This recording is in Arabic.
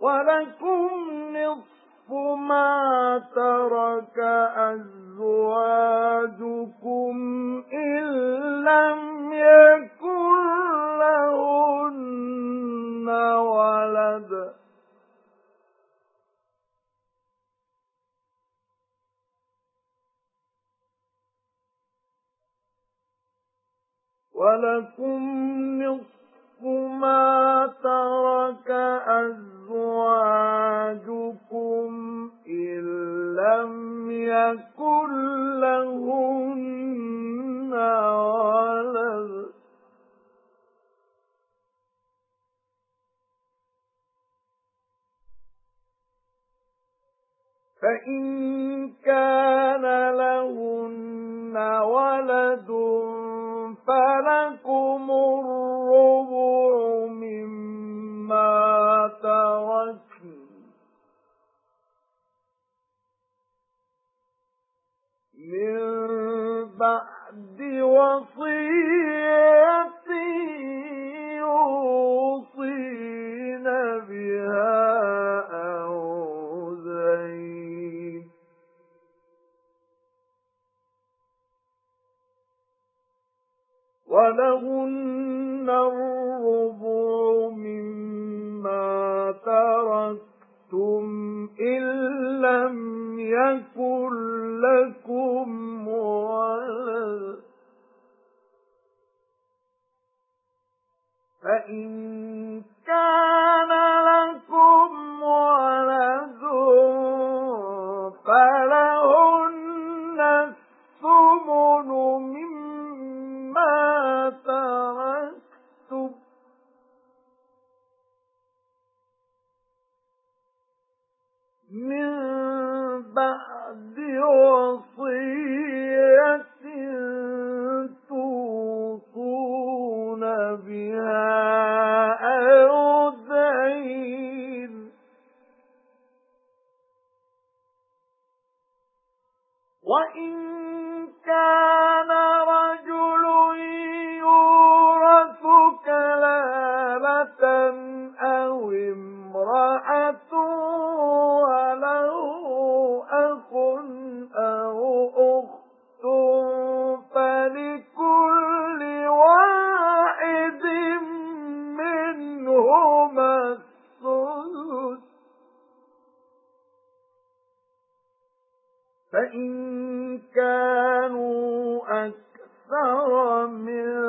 وَلَكُمْ نِصْفُ مَا تَرَكَ أَزْوَاجُكُمْ إِن لَّمْ يَكُن لَّهُنَّ وَلَدٌ. وَلَكُمْ نِصْفُ مَا تَرَكَ أَزْوَاجُكُمْ لَّمْ يَكُن لَّهُنَّ وَلَدٌ. فَإِن كَانَ لَهُنَّ وَلَدٌ فَلَكُمُ الرُّبُعُ. مِن بَعْدِ وَصِيَّةٍ يُوصِينَ بِهَا أَوْ دَيْنٍ وَلَهُنَّ الرُّبُعُ مِمَّا تَرَكْتُمْ إِن لَّمْ يَكُن فَإِن كَانَ لَكُمْ وَلَدٌ فَلَهُنَّ الثُّمُنُ مِمَّا تَرَكْتُمْ. مِن وَإِن كَانَ فَإِن كَانُوا أَكْثَرَ مِن